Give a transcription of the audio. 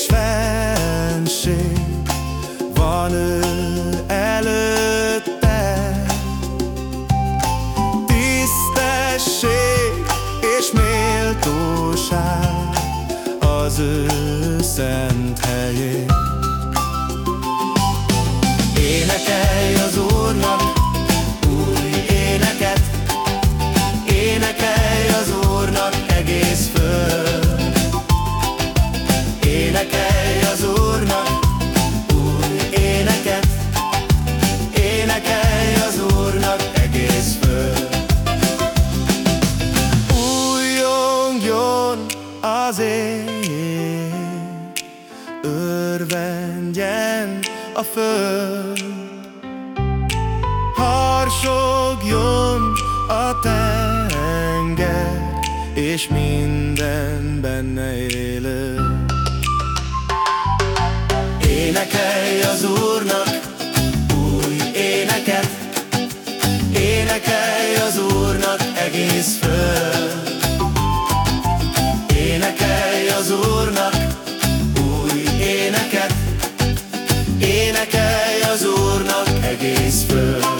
És fenség van ő előtte. Tisztesség és méltóság az ő szent helyén Örvendjen a föld. Harsogjon a tenger És minden benne élő. Énekelj az Úrnak új éneket Énekelj az Úrnak egész föld Énekelj az Úrnak egész föl.